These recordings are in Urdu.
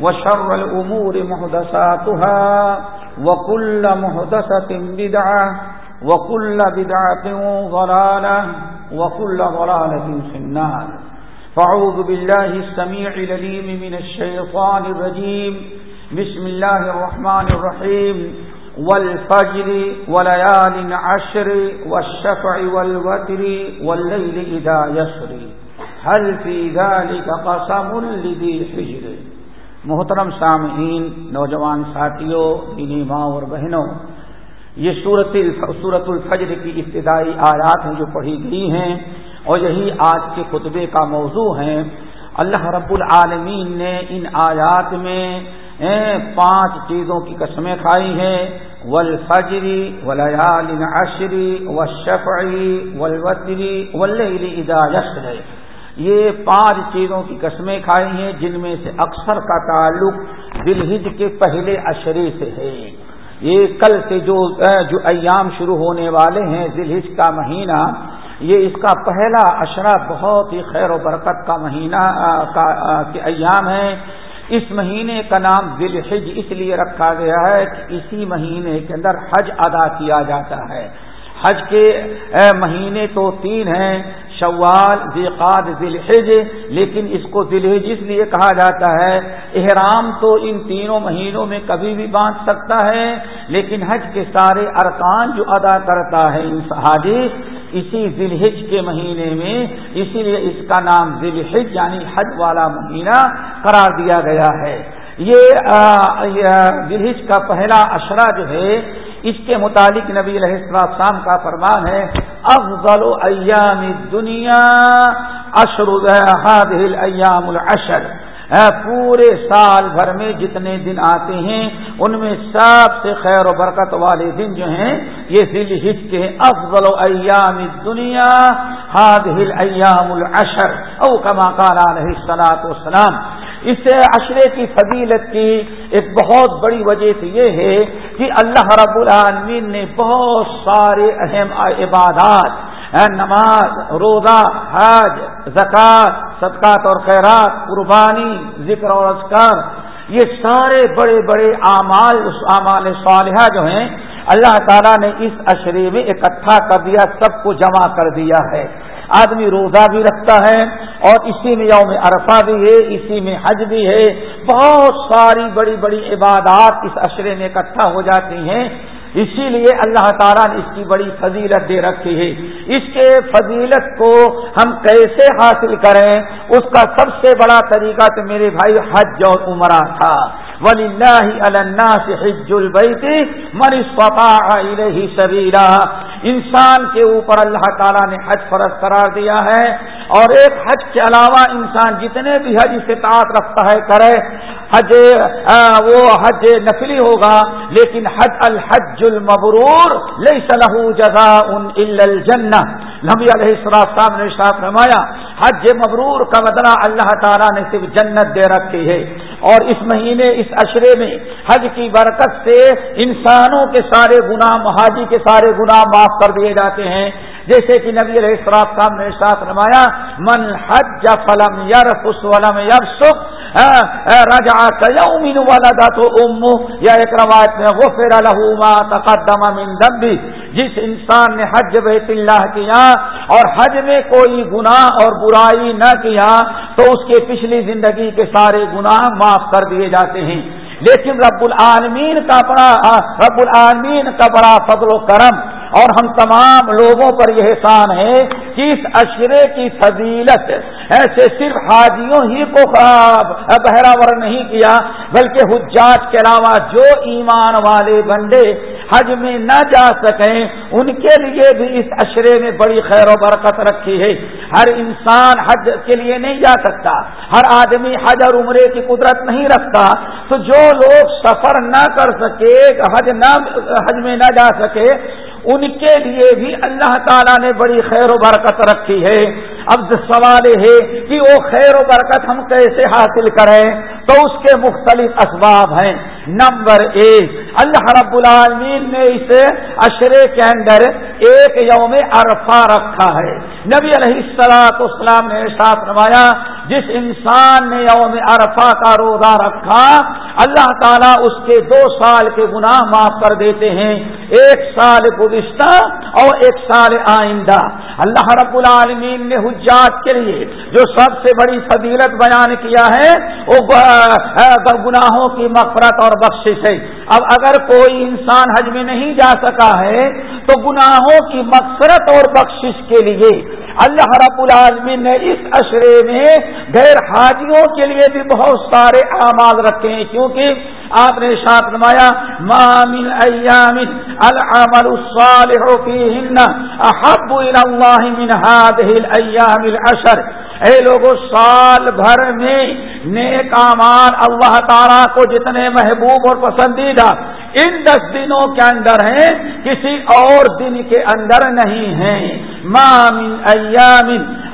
وشر الأمور محدثاتها وكل محدثة بدعة وكل بدعة ضلالة وكل ضلالة في النار. فاعوذ بالله السميع لليم من الشيطان الرجيم. بسم الله الرحمن الرحيم. والفجر وليال عشر والشفع والوتر والليل إذا يسر. هل في ذلك قسم لذي حجر؟ محترم سامعین، نوجوان ساتھیوں، دینی ماں اور بہنوں، یہ صورت صورت الفجر کی ابتدائی آیات ہیں جو پڑھی گئی ہیں اور یہی آج کے خطبے کا موضوع ہے اللہ رب العالمین نے ان آیات میں پانچ چیزوں کی قسمیں کھائی ہیں۔ ولفجری ولیال عشری و شفعی ولوتری ولی ادا یسر یہ پانچ چیزوں کی قسمیں کھائی ہیں، جن میں سے اکثر کا تعلق دلہج کے پہلے اشرے سے ہے۔ یہ کل سے جو جو ایام شروع ہونے والے ہیں ذلحج کا مہینہ، یہ اس کا پہلا اشرا بہت ہی خیر و برکت کا مہینہ کا کے ایام ہے اس مہینے کا نام ذلحج اس لیے رکھا گیا ہے کہ اسی مہینے کے اندر حج ادا کیا جاتا ہے۔ حج کے مہینے تو تین ہیں شوال ذیقاد ذلحج لیکن اس کو ذلحج اس لیے کہا جاتا ہے، احرام تو ان تینوں مہینوں میں کبھی بھی باندھ سکتا ہے، لیکن حج کے سارے ارکان جو ادا کرتا ہے ان حاجی اسی ذلحج کے مہینے میں، اسی لیے اس کا نام ذلحج یعنی حج والا مہینہ قرار دیا گیا ہے۔ یہ ذلحج کا پہلا اشرا جو ہے، اس کے متعلق نبی علیہ السلام کا فرمان ہے افضل ایام دنیا اشر ایام العشر۔ پورے سال بھر میں جتنے دن آتے ہیں، ان میں سب سے خیر و برکت والے دن جو ہیں، یہ ذیل ہج کے افضل ایام دنیا ہاد ہل ایام العشر۔ او کما کالا علیہ السلاط وسلام اس عشرے کی فضیلت کی ایک بہت بڑی وجہ سے یہ ہے کہ اللہ رب العالمین نے بہت سارے اہم عبادات نماز، روزہ، حج، زکوٰۃ، صدقات اور خیرات، قربانی، ذکر اور اذکار، یہ سارے بڑے بڑے اعمال اس اعمال صالحہ جو ہیں، اللہ تعالیٰ نے اس اشرے میں اکٹھا کر دیا، سب کو جمع کر دیا ہے۔ آدمی روزہ بھی رکھتا ہے اور اسی میں یوم عرفہ بھی ہے، اسی میں حج بھی ہے۔ بہت ساری بڑی بڑی عبادات اس اشرے میں اکٹھا ہو جاتی ہیں۔ اسی لیے اللہ تعالیٰ نے اس کی بڑی فضیلت دے رکھی ہے۔ اس کے فضیلت کو ہم کیسے حاصل کریں؟ اس کا سب سے بڑا طریقہ تو میرے بھائی حج اور عمرہ تھا۔ ولی اللہ سے حج البیت من استطاع الیہ سبیلا انسان کے اوپر اللہ تعالیٰ نے حج فرض قرار دیا ہے اور ایک حج کے علاوہ انسان جتنے بھی حج استطاعت رکھتا ہے کرے حج وہ حج نفلی ہوگا، لیکن حج الحج المبرور ليس له جزاء الا الجنہ۔ نبی علیہ السلام نے شاپ فرمایا، حج مبرور کا بدلہ اللہ تعالیٰ نے صرف جنت دے رکھی ہے۔ اور اس مہینے، اس اشرے میں حج کی برکت سے انسانوں کے سارے گناہ، مہاجی کے سارے گناہ معاف کر دیے جاتے ہیں۔ جیسے کہ نبی علیہ السلام صاحب نے ساتھ نمایا من حج فلم یر ولم یب رجا کمین والا تو امو یا ایک روایت میں، غفر الحما تقدم من جس انسان نے حج بیت اللہ کیا اور حج میں کوئی گناہ اور برائی نہ کیا، تو اس کے پچھلی زندگی کے سارے گناہ معاف کر دیے جاتے ہیں. لیکن رب العالمین کا بڑا رب العالمین کا بڑا فضل و کرم اور ہم تمام لوگوں پر یہ احسان ہے کہ اس اشرے کی فضیلت ایسے صرف حاجیوں ہی کو بہراور نہیں کیا، بلکہ حجاج کے علاوہ جو ایمان والے بندے حج میں نہ جا سکیں، ان کے لیے بھی اس اشرے میں بڑی خیر و برکت رکھی ہے۔ ہر انسان حج کے لیے نہیں جا سکتا، ہر آدمی حج اور عمرے کی قدرت نہیں رکھتا۔ تو جو لوگ سفر نہ کر سکے، حج نہ، حج میں نہ جا سکے ان کے لیے بھی اللہ تعالیٰ نے بڑی خیر و برکت رکھی ہے۔ اب سوال ہے کہ وہ خیر و برکت ہم کیسے حاصل کریں؟ تو اس کے مختلف اسباب ہیں۔ نمبر ایک، اللہ رب العالمین نے اس اشرے کے اندر ایک یوم عرفہ رکھا ہے۔ نبی علیہ السلاط اسلام نے ساتھ نمایا جس انسان نے یوم عرفہ کا روزہ رکھا اللہ تعالیٰ اس کے دو سال کے گناہ معاف کر دیتے ہیں، ایک سال گزشتہ اور ایک سال آئندہ۔ اللہ رب العالمین نے حجات کے لیے جو سب سے بڑی فضیلت بیان کیا ہے، وہ گناہوں کی مفرت اور بخشش ہے۔ اب اگر کوئی انسان حج میں نہیں جا سکا ہے، تو گناہوں کی مقصرت اور بخشش کے لیے اللہ رب العالمین نے اس اشرے میں غیر حاجیوں کے لیے بھی بہت سارے اعمال رکھے ہیں۔ کیونکہ آپ نے ساتھ نمایا مامن ایام العمل الصالح فیہن احب الى اللہ من هذه الايام العشر۔ اے لوگوں سال بھر میں نیک امان اللہ تعالیٰ کو جتنے محبوب اور پسندیدہ ان دس دنوں کے اندر ہیں، کسی اور دن کے اندر نہیں ہیں۔ مام ایام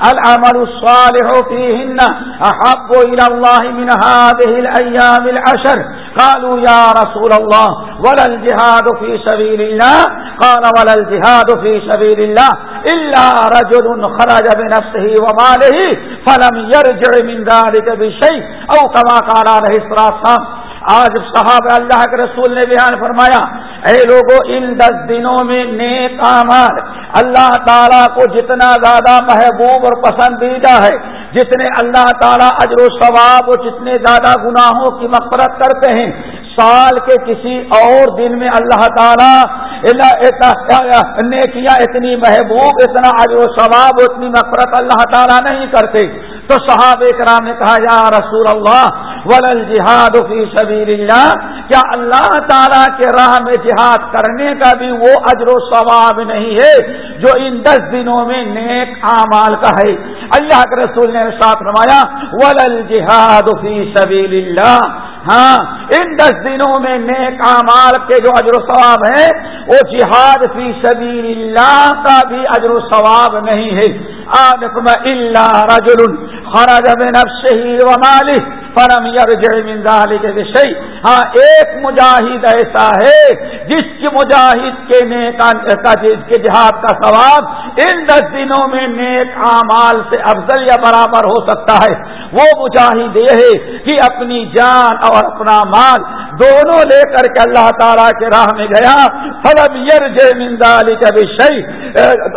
العمل الصالح فيهن احب الى الله من هذه الايام العشر۔ قالوا يا رسول الله ولا الجهاد في سبيل الله قال، ولا الجهاد في سبيل الله الا رجل خرج بنفسه وماله فلم يرجع من ذلك بشيء، او كما قال عليه الصلاه والسلام آج صحابہ اللہ کے رسول نے بیان فرمایا، اے لوگوں ان دس دنوں میں نیک آمار اللہ تعالیٰ کو جتنا زیادہ محبوب اور پسندیدہ ہے، جتنے اللہ تعالیٰ اجر و ثواب اور جتنے زیادہ گناہوں کی مفرت کرتے ہیں۔ سال کے کسی اور دن میں اللہ تعالیٰ نیکیاں اتنی محبوب، اتنا اجر و ثواب اتنی مفرت اللہ تعالیٰ نہیں کرتے۔ تو صحاب کرام نے کہا، یا رسول اللہ ولل جہاد فی سبیل اللہ کیا اللہ تعالیٰ کے راہ میں جہاد کرنے کا بھی وہ اجر و ثواب نہیں ہے جو ان دس دنوں میں نیک اعمال کا ہے۔ اللہ کے رسول نے ساتھ نمایا ولل جہاد فی سبیل اللہ ہاں ان دس دنوں میں نیک اعمال کے جو اجر و ثواب ہے، وہ جہاد فی سبیل اللہ کا بھی اجر و ثواب نہیں ہے۔ اللہ رجل خرج بنفسه وماله فرم من ذلك بشيء۔ ہاں ایک مجاہد ایسا ہے جس کی مجاہد کے نیک کے جہاد کا ثواب ان دس دنوں میں نیک اعمال سے افضل یا برابر ہو سکتا ہے۔ وہ مجاہد یہ ہے کہ اپنی جان اور اپنا مال دونوں لے کر کے اللہ تعالیٰ کے راہ میں گیا۔ فلم جے من ذلك بشيء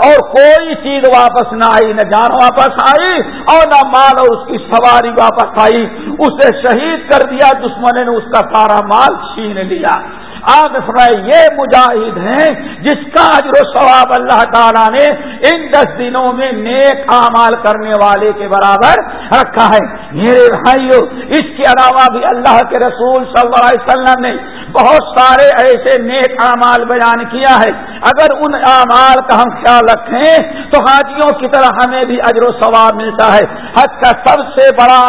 اور کوئی چیز واپس نہ آئی، نہ جان واپس آئی اور نہ مال اور اس کی سواری واپس آئی۔ اسے شہید کر دیا دشمن نے اس کا سارا مال چھین لیا۔ آپ یہ مجاہد ہیں جس کا اجر و ثواب اللہ تعالیٰ نے ان دس دنوں میں نیک اعمال کرنے والے کے برابر رکھا ہے۔ میرے بھائیوں اس کے علاوہ بھی اللہ کے رسول صلی اللہ علیہ وسلم نے بہت سارے ایسے نیک اعمال بیان کیا ہے۔ اگر ان اعمال کا ہم خیال رکھیں تو حاجیوں کی طرح ہمیں بھی اجر و ثواب ملتا ہے۔ حج کا سب سے بڑا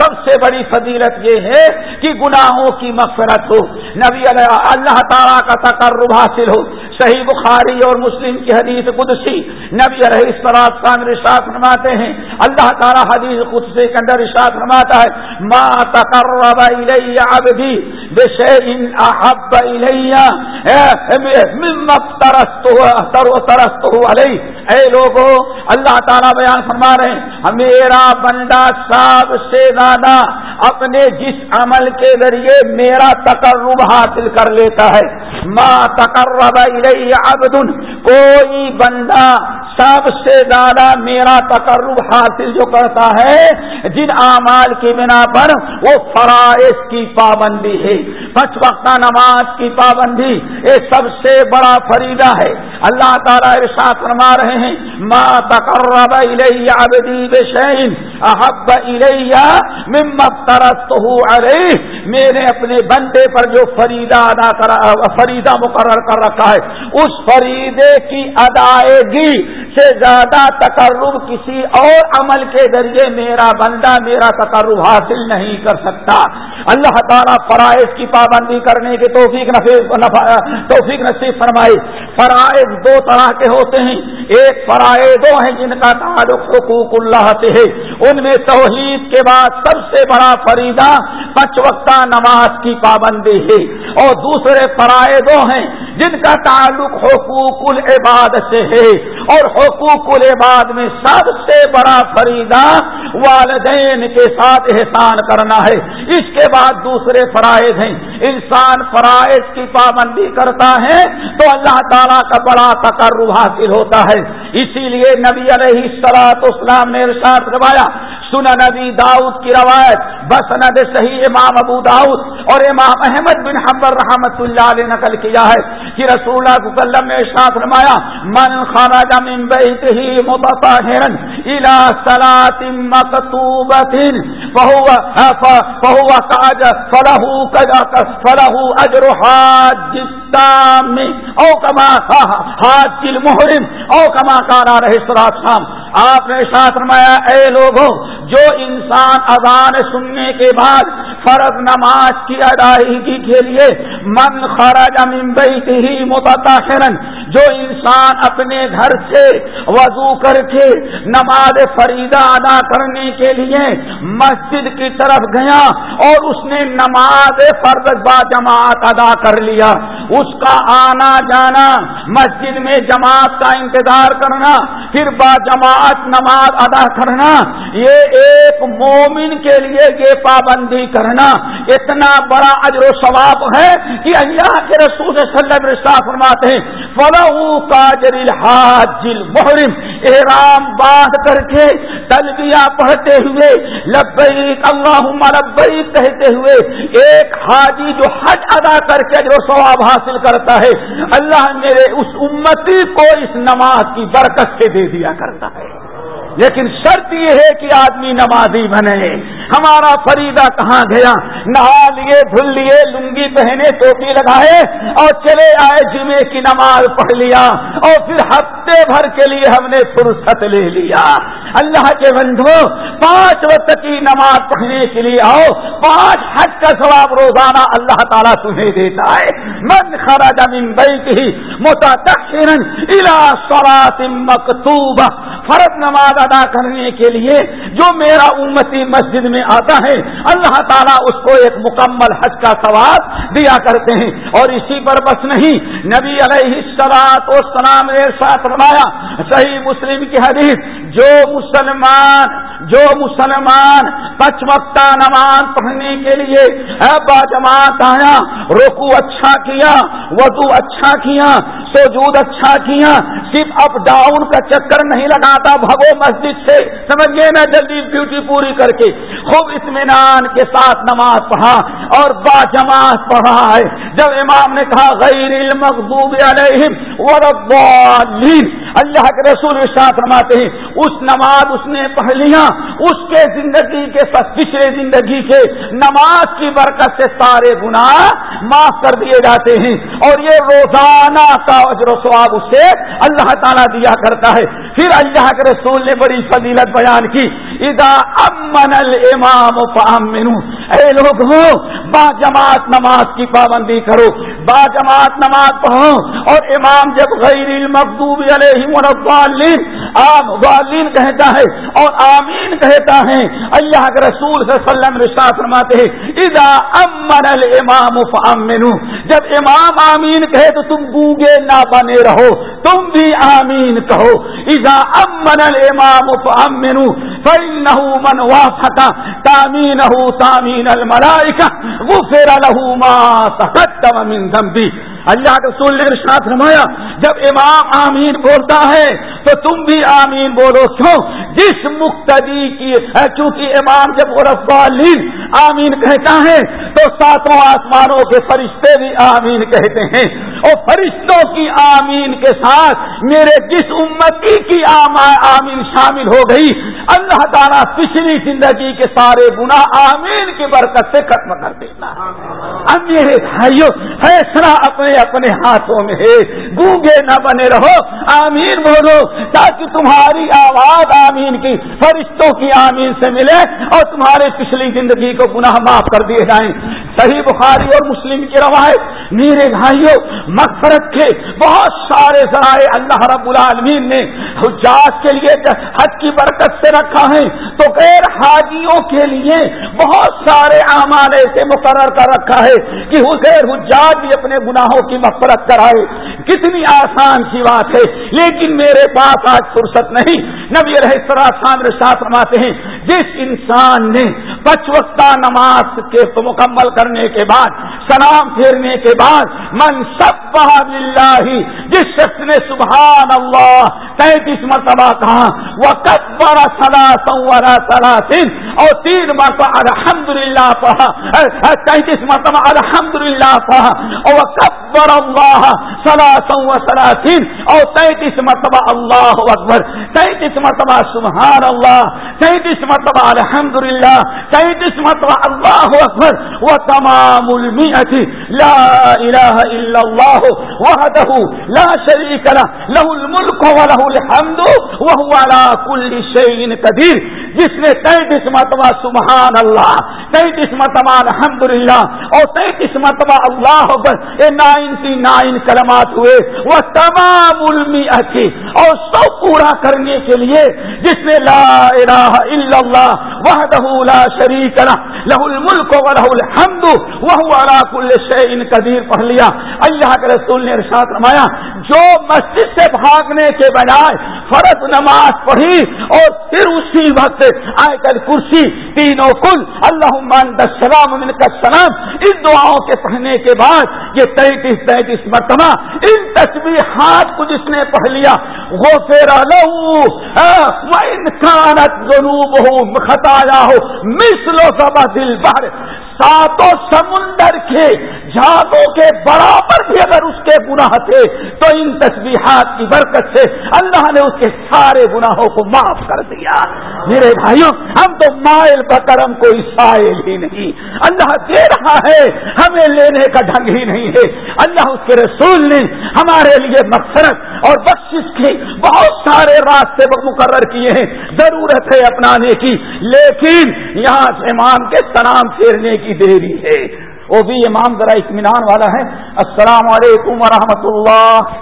سب سے بڑی فضیلت یہ ہے کہ گناہوں کی مغفرت ہو۔ نبی اللہ تعالیٰ کا تقرب حاصل ہو۔ صحیح بخاری اور مسلم کی حدیث قدسی نبی علیہ السلام کا رشاط فرماتے ہیں، اللہ تعالیٰ حدیث قدسی کے اندر رشاط فرماتا ہے، ما تقرب الی عبدی بشیء احب الی مما ترستہ علی اے لوگو، اللہ تعالیٰ بیان فرما رہے ہیں، میرا بندہ سب سے زیادہ اپنے جس عمل کے ذریعے میرا تقرب حاصل کر لیتا ہے۔ ماں تقرب الیہ عبد کوئی بندہ سب سے زیادہ میرا تقرب حاصل جو کرتا ہے، جن اعمال کی بنا پر وہ فرائض کی پابندی ہے۔ پچ وقتہ نماز کی پابندی یہ سب سے بڑا فریدہ ہے۔ اللہ تعالیٰ ارشاد فرما رہے ہیں، ما تقرب الیہ عبدی بشین احب الیہ مما ترستہ علیہ، میرے اپنے بندے پر جو فریدہ ادا کر فریدہ مقرر کر رکھا ہے، اس فریدے کی ادائیگی سے زیادہ تقرب کسی اور عمل کے ذریعے میرا بندہ میرا تقرب حاصل نہیں کر سکتا۔ اللہ تعالیٰ فرائض کی پابندی کرنے کے توفیق توفیق نصیب فرمائے۔ فرائض دو طرح کے ہوتے ہیں۔ ایک فرائض دو ہیں جن کا تعلق حقوق اللہ سے ہے ان میں توحید کے بعد سب سے بڑا فریضہ پچ وقتہ نماز کی پابندی ہے اور دوسرے فرائض دو ہیں جن کا تعلق حقوق العباد سے ہے اور حقوق العباد میں سب سے بڑا فریدہ والدین کے ساتھ احسان کرنا ہے۔ اس کے بعد دوسرے فرائض ہیں۔ انسان فرائض کی پابندی کرتا ہے تو اللہ تعالیٰ کا بڑا تقرر حاصل ہوتا ہے۔ اسی لیے نبی علیہ السلاط اسلام نے ارشاد روایا سنا نبی داؤد کی روایت، بسند صحیح امام ابو داؤد اور امام احمد بن حمبر رحمت اللہ علیہ نقل کیا ہے۔ کہ رسول اللہ صلی اللہ علیہ وسلم نے ارشاد فرمایا، من خرج من بیته متطهرا الى صلاه مكتوبه فهو فهو كاج فله كاج فله اجر حاج التام او كما حاج المحرم او كما قال عليه الصلاه والسلام آپ نے ساتھ فرمایا، اے لوگوں، جو انسان اذان سننے کے بعد فرض نماز کی ادائیگی کے لیے من خرج من بیته متطہرا جو انسان اپنے گھر سے وضو کر کے نماز فریدہ ادا کرنے کے لیے مسجد کی طرف گیا اور اس نے نماز فرض با جماعت ادا کر لیا، اس کا آنا جانا، مسجد میں جماعت کا انتظار کرنا، پھر با جماعت نماز ادا کرنا، یہ ایک مومن کے لیے یہ پابندی کرنا، اتنا بڑا اجر و ثواب ہے کہ اللہ کے رسول صلی اللہ علیہ وسلم فرماتے ہیں محرم احرام باندھ کر کے تلبیہ پڑھتے ہوئے، لبیک اللہم لبیک کہتے ہوئے، ایک حاجی جو حج ادا کر کے اجر و ثواب حاصل کرتا ہے، اللہ میرے اس امتی کو اس نماز کی برکت سے دے دیا کرتا ہے۔ لیکن شرط یہ ہے کہ آدمی نمازی بنے۔ ہمارا فریدہ کہاں گیا؟ نہا لیے، دھل لیے، لنگی پہنے، ٹوپی لگائے اور چلے آئے جمعے کی نماز پڑھ لیا اور پھر ہفتے بھر کے لیے ہم نے فرصت لے لیا۔ اللہ کے بندھو، پانچ وقت کی نماز پڑھنے کے لیے آؤ۔ پانچ حج کا ثواب روزانہ اللہ تعالیٰ تمہیں دیتا ہے۔ من خرج من بیتہ متتخرا الى صلاة مکتوبہ۔ فرض نماز ادا کرنے کے لیے جو میرا امتی مسجد میں آتا ہے، اللہ تعالیٰ اس کو ایک مکمل حج کا ثواب دیا کرتے ہیں۔ اور اسی پر بس نہیں، نبی علیہ سلاط و سلام نے ساتھ بنایا صحیح مسلم کی حدیث، جو مسلمان جو مسلمان پچ وقتہ نماز پڑھنے کے لیے باجماعت آیا روکو اچھا کیا، وضو اچھا کیا سوجود اچھا کیا، صرف اپ ڈاؤن کا چکر نہیں لگاتا بھگو مسجد سے، سمجھیے نا جلدی ڈیوٹی پوری کر کے خوب اطمینان کے ساتھ نماز پڑھا اور با جماعت پڑھا ہے۔ جب امام نے کہا، غیر المغضوب علیہم ورضالین اللہ کے رسول ساتھ رماتے ہیں، اس نماز اس نے پڑھ لیا اس کے زندگی کے پچھلے زندگی کے نماز کی برکت سے سارے گناہ معاف کر دیے جاتے ہیں اور یہ روزانہ کا اجر و ثواب اسے اللہ تعالیٰ دیا کرتا ہے۔ پھر اللہ کے رسول نے بڑی فضیلت بیان کی ادا امن الامام فامنو۔ اے لوگ ہو، با جماعت نماز کی پابندی کرو۔ با جماعت نماز پڑھو۔ اور امام جب غیر المقوب علیہ عام والین کہتا ہے اور آمین کہتا ہے، اللہ کے رسول صلی اللہ علیہ وسلم رشاہ فرماتے ہیں ادا امن الامام فامنو۔ جب امام آمین کہے تو تم گونگے نہ بنے رہو، تم بھی آمین کہو۔ اذا امن الامام فامنو فانه من وافق تامينه تامين الملائكه غفر له ما تقدم من ذنبه۔ اللہ کے رسول نے ارشاد فرمایا، جب امام آمین بولتا ہے تو تم بھی آمین بولو۔ کیوں؟ جس مقتدی کی چونکہ امام جب رفالین آمین کہتا ہے، تو ساتوں آسمانوں کے فرشتے بھی آمین کہتے ہیں۔ اور فرشتوں کی آمین کے ساتھ میرے جس امتی کی آمین شامل ہو گئی، اللہ تعالیٰ پچھلی زندگی کے سارے گناہ آمین کی برکت سے ختم کر دینا اب میرے بھائیوں فیصلہ اپنے اپنے ہاتھوں میں ہے۔ گونگے نہ بنے رہو، آمین بولو، تاکہ تمہاری آواز آمین کی فرشتوں کی آمین سے ملے اور تمہارے پچھلی زندگی کو گناہ معاف کر دیے جائیں۔ صحیح بخاری اور مسلم کی روایت، میرے بھائیوں مغفرت کے بہت سارے ذرائع اللہ رب العالمین نے حجاج کے لیے حج کی برکت سے رکھا ہے۔ تو غیر حاجیوں کے لیے بہت سارے اعمال ایسے مقرر کر رکھا ہے کہ غیر حجاج بھی اپنے گناہوں کی مفرت کرائے۔ کتنی آسان سی بات ہے، لیکن میرے پاس آج فرصت نہیں۔ نبی رہے فرماتے ہیں، جس انسان نے پچ وقتہ نماز کے مکمل کرنے کے بعد، سلام پھیرنے کے بعد، من سب اللہ جس شخص نے سبحان اللہ تینتیس مرتبہ کہا وہ کب بڑا سلا سورا سلاسن اور تین مرتبہ الحمد للہ پڑھا تینتیس مرتبہ الحمد للہ پڑھا، اور کب بڑا اللہ سلا سو سلاسن اور تینتیس مرتبہ اللہ اکبر، تینتیس مرتبہ سبحان اللہ تینتیس مرتبہ الحمد للہ تینتیس مرتبہ، اللہ اکبر وہ تمام المیت لا الہ الا اللہ، وحدہ لا شریک له له الملک وله الحمد وهو على كل شيء قدیر۔ جس نے تینتیس مرتبہ سبحان اللہ، تینتیس مرتبہ الحمد للہ اور تینتیس مرتبہ اللہ یہ نائنٹی نائن کلمات ہوئے۔ وہ تمام علمی اچھی اور سب پورا کرنے کے لیے جس نے لا الہ الا اللہ وحدہ لا شریک لہ الملک و لہ الحمد وهو على كل شيء قدیر۔ پڑھ لیا۔ اللہ کے رسول نے ارشاد رمایا جو مسجد سے بھاگنے کے بجائے فرض نماز پڑھی اور پھر اسی وقت آئے کل کرسی تینوں کل اللہ سلام کا سلام ان دعاؤں کے پڑھنے کے بعد یہ تینتیس تینتیس مرتبہ ان تصویر کو جس نے پڑھ لیا وہ پھر انسانت جنوب ہو خطایا ہو مسلو سب دل بھر ساتوں سمندر کے جھاگوں کے برابر بھی اگر اس کے گناہ تھے تو ان تصویرات کی برکت سے اللہ نے اس کے سارے گناہوں کو معاف کر دیا۔ میرے بھائیوں، ہم تو مائل بکرم کوئی سائل ہی نہیں۔ اللہ دے رہا ہے ہمیں لینے کا ڈھنگ ہی نہیں ہے اللہ اس کے رسول نے ہمارے لیے مقصرت اور بخش کے بہت سارے راستے مقرر کیے ہیں ضرورت ہے اپنانے کی لیکن یہاں امام کے سلام پھیرنے کی دیری ہے وہ بھی امام ذرا اطمینان والا ہے السلام علیکم ورحمۃ اللہ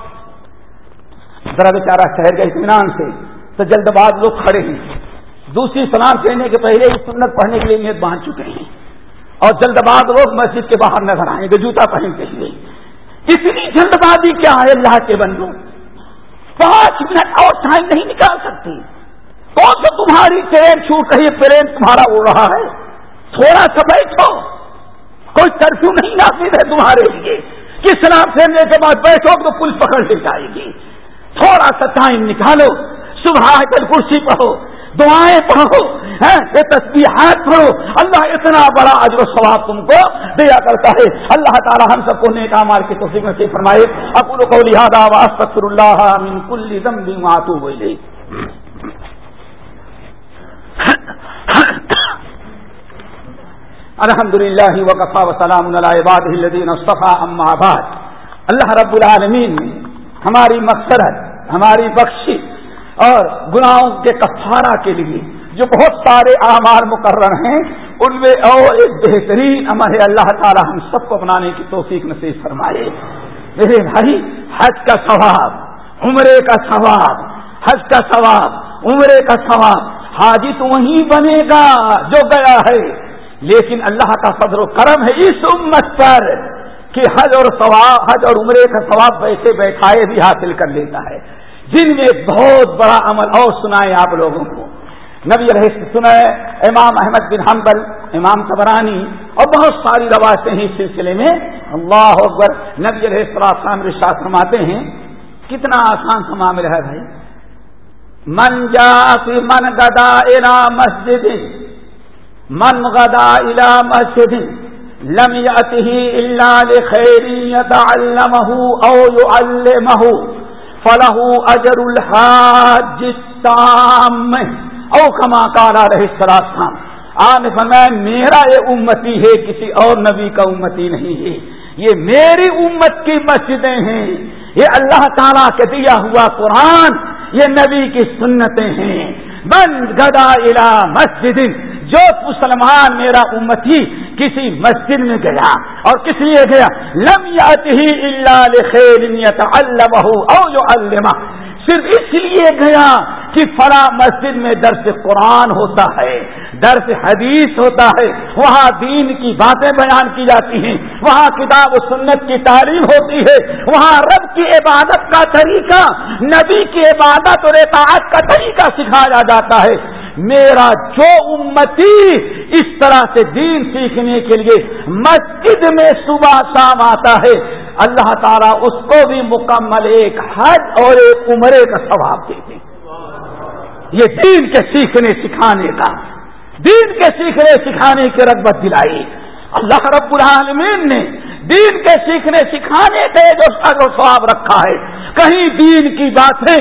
ذرا بیچارہ شہر کا اطمینان سے تو جلد باز لوگ کھڑے ہیں دوسری سلام پھیرنے کے پہلے ہی سنت پڑھنے کے لیے نیت باندھ چکے ہیں اور جلد باز لوگ مسجد کے باہر نظر آئیں گے، جوتا پہن کے لیے۔ اتنی جلد بازی کیا ہے اللہ کے بندو؟ پانچ منٹ اور ٹائم نہیں نکال سکتی۔ کون سا تمہاری ٹرین چھوٹ رہی ہے ٹرین تمہارا اڑ رہا ہے؟ تھوڑا سا بیٹھو کوئی کرفیو نہیں نافذ ہے تمہارے لیے۔ کس نام پھیرنے کے بعد بیٹھو تو پل پکڑ لے جائے گی۔ تھوڑا سا ٹائم نکالو۔ صبح کل کرسی پڑھو۔ دعائیں پڑھو یہ تصویرات پڑھو۔ اللہ اتنا بڑا اجر و ثواب تم کو دیا کرتا ہے۔ اللہ تعالی ہم سب کو نیکا مار کی توفیق میں سے فرمائے۔ اکول کو لہٰذا واسطر اللہ من کل ذنب ماتو ہوئی الحمد للہ وقفا وسلام العباد الدین صفا ام آباد اللہ رب العالمین نے ہماری مقصرت ہماری بخشی اور گناہوں کے کفارہ کے لیے جو بہت سارے اعمال مقرر ہیں، ان میں اور ایک بہترین عمل ہے، اللہ تعالی ہم سب کو اپنانے کی توفیق نصیب فرمائے۔ میرے بھائی، حج کا ثواب، عمرے کا ثواب، حج کا ثواب، عمرے کا ثواب، حاجی تو وہیں بنے گا جو گیا ہے۔ لیکن اللہ کا فضل و کرم ہے اس امت پر کہ حج اور ثواب، حج اور عمرے کا ثواب بیٹھے بیٹھائے بھی حاصل کر لیتا ہے۔ جن میں بہت بڑا عمل اور سنائے آپ لوگوں کو۔ نبی رہے سنائے امام احمد بن حنبل، امام تبرانی اور بہت ساری روایتیں ہیں اس سلسلے میں۔ اللہ اکبر، نبی رہے السلام رشاط فرماتے ہیں، کتنا آسان سا معاملہ ہے بھائی۔ من جا من گدا الا مسجد، من غدا الى مسجد، لم يأته إلا لخير يتعلمه أو يعلمه فله أجر الحاج التام۔ او كما قال عليه السلام آن فرمایا، میرا یہ امتی ہے، کسی اور نبی کا امتی نہیں ہے۔ یہ میری امت کی مسجدیں ہیں۔ یہ اللہ تعالیٰ کے دیا ہوا قرآن، یہ نبی کی سنتیں ہیں۔ بند گدا الا مسجد جو مسلمان میرا امتی کسی مسجد میں گیا اور کس لیے گیا؟ لم ہی اللہ او جو الما صرف اس لیے گیا کہ فلاں مسجد میں درس قرآن ہوتا ہے، درس حدیث ہوتا ہے، وہاں دین کی باتیں بیان کی جاتی ہیں، وہاں کتاب و سنت کی تعلیم ہوتی ہے، وہاں رب کی عبادت کا طریقہ، نبی کی عبادت اور اطاعت کا طریقہ سکھایا جاتا ہے۔ میرا جو امتی اس طرح سے دین سیکھنے کے لیے مسجد میں صبح شام آتا ہے، اللہ تعالیٰ اس کو بھی مکمل ایک حج اور ایک عمرے کا ثواب دیتے یہ دین کے سیکھنے سکھانے کا، دین کے سیکھنے سکھانے کی رغبت دلائی۔ اللہ رب العالمین نے دین کے سیکھنے سکھانے کے جو سواب رکھا ہے کہیں دین کی باتیں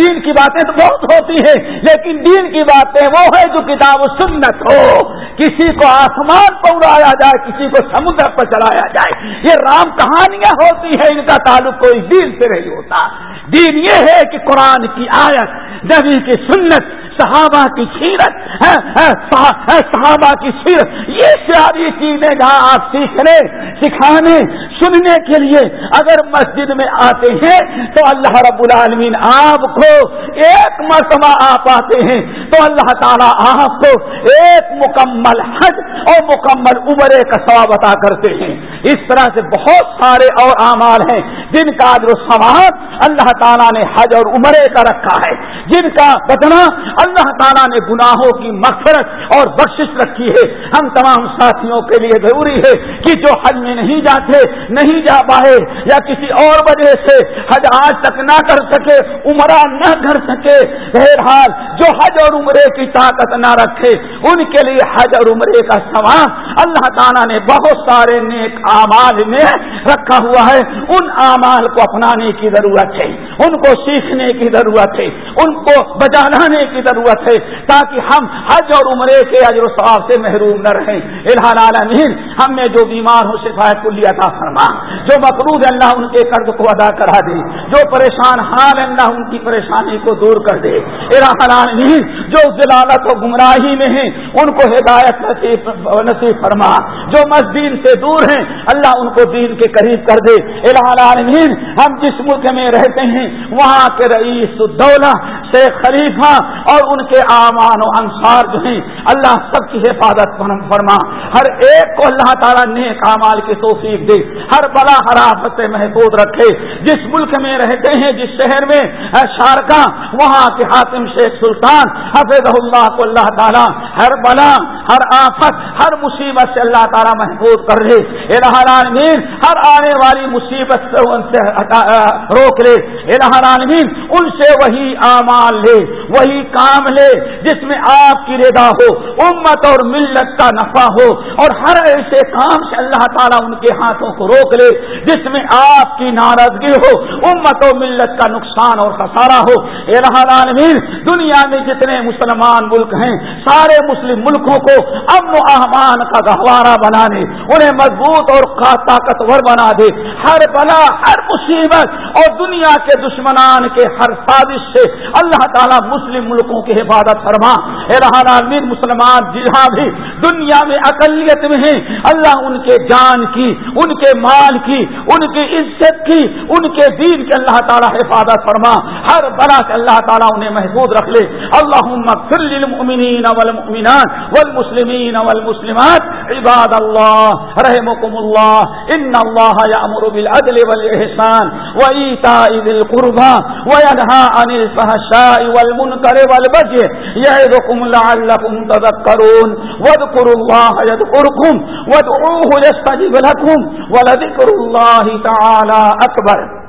دین کی باتیں تو بہت ہوتی ہیں، لیکن دین کی باتیں وہ ہے جو کتاب سنت ہو۔ کسی کو آسمان پر اڑایا جائے، کسی کو سمندر پر چلایا جائے۔ یہ رام کہانیاں ہوتی ہیں، ان کا تعلق کوئی دین سے نہیں ہوتا۔ دین یہ ہے کہ قرآن کی آیت، نبی کی سنت صحابہ کی سیرت ہاں، ہاں، ہاں، صحابہ کی سیرت۔ یہ ساری چیزیں جہاں آپ سیکھنے، سکھانے، سننے کے لیے اگر مسجد میں آتے ہیں تو اللہ رب العالمین آپ کو ایک مرتبہ آپ آتے ہیں تو اللہ تعالیٰ آپ کو ایک مکمل حج اور مکمل عمرے کا ثواب عطا کرتے ہیں۔ اس طرح سے بہت سارے اور اعمال ہیں جن کا جو سواب اللہ تعالیٰ نے حج اور عمرے کا رکھا ہے۔ جن کا بدنا اللہ تعالیٰ نے گناہوں کی مغفرت اور بخشش رکھی ہے۔ ہم تمام ساتھیوں کے لیے ضروری ہے کہ جو حج میں نہیں جاتے، نہیں جا پائے یا کسی اور وجہ سے حج آج تک نہ کر سکے، عمرہ نہ کر سکے، بہرحال جو حج اور عمرے کی طاقت نہ رکھے، ان کے لیے حج اور عمرے کا سوال اللہ تعالیٰ نے بہت سارے نیک اعمال میں رکھا ہوا ہے۔ ان اعمال کو اپنانے کی ضرورت ہے، ان کو سیکھنے کی ضرورت ہے، ان کو بجا لانے کی ضرورت ضرورت ہے تاکہ ہم حج اور عمرے کے اجر و ثواب سے محروم نہ رہیں۔ الحال عالمین ہم میں جو بیمار ہو شفایت کو لیا تھا، فرما۔ جو مقروض اللہ ان کے قرض کو ادا کرا دے، جو پریشان حال اللہ ان کی پریشانی کو دور کر دے۔ الحال عالمین جو ضلالت و گمراہی میں ہیں، ان کو ہدایت نصیب نصیب فرما۔ جو مسجد سے دور ہیں، اللہ ان کو دین کے قریب کر دے۔ الحال عالمین ہم جس ملک میں رہتے ہیں، وہاں کے رئیس الدولہ شیخ خلیفہ اور اور ان کے امان و انصار جو ہیں، اللہ سب کی حفاظت فرما۔ ہر ایک کو اللہ تعالیٰ نیک اعمال کی توفیق دے۔ ہر بڑا حرافت سے محفوظ رکھے۔ جس ملک میں رہتے ہیں، جس شہر میں شارکا وہاں کے حاکم شیخ سلطان حفظ اللہ کو اللہ تعالیٰ ہر بلا، ہر آفت، ہر مصیبت سے اللہ تعالیٰ محفوظ کر لے۔ العالمین، ہر آنے والی مصیبت سے ان سے روک لے۔ العالمین، ان سے وہی اعمال لے۔ وہی کام لے جس میں آپ کی ردا ہو، امت اور ملت کا نفع ہو، اور ہر ایسے کام سے اللہ تعالیٰ ان کے ہاتھوں کو روک لے، جس میں آپ کی ناراضگی ہو، امت و ملت کا نقصان اور خسارہ ہو۔ عالمین دنیا میں جتنے مسلمان ملک ہیں، سارے مسلم ملکوں کو امن و احمان کا گہوارہ بنانے انہیں مضبوط اور طاقتور بنا دے۔ ہر بلا، ہر مصیبت اور دنیا کے دشمنان کے ہر سازش سے اللہ تعالیٰ مسلم ملکوں کی حفاظت فرما۔ اے رحان عالمین مسلمان جہاں بھی دنیا میں اقلیت میں ہیں، اللہ ان کے جان کی، ان کے مال کی، ان کی عزت کی، ان کے دین کے اللہ تعالیٰ حفاظت فرما۔ ہر بڑا سے اللہ تعالیٰ انہیں محفوظ رکھ لے۔ اللہ للمؤمنین والمؤمنات والمسلمین والمسلمات۔ عباد اللہ رحمكم اللہ ان اللہ یامر بالعدل والاحسان وایتاء ذی القربى وینهى عن الفحشاء والمنکر والبغي یعظکم لعلکم تذکرون۔ واذکروا اللہ یذکرکم وادعوه یستجب لکم ولذکر اللہ تعالی اکبر۔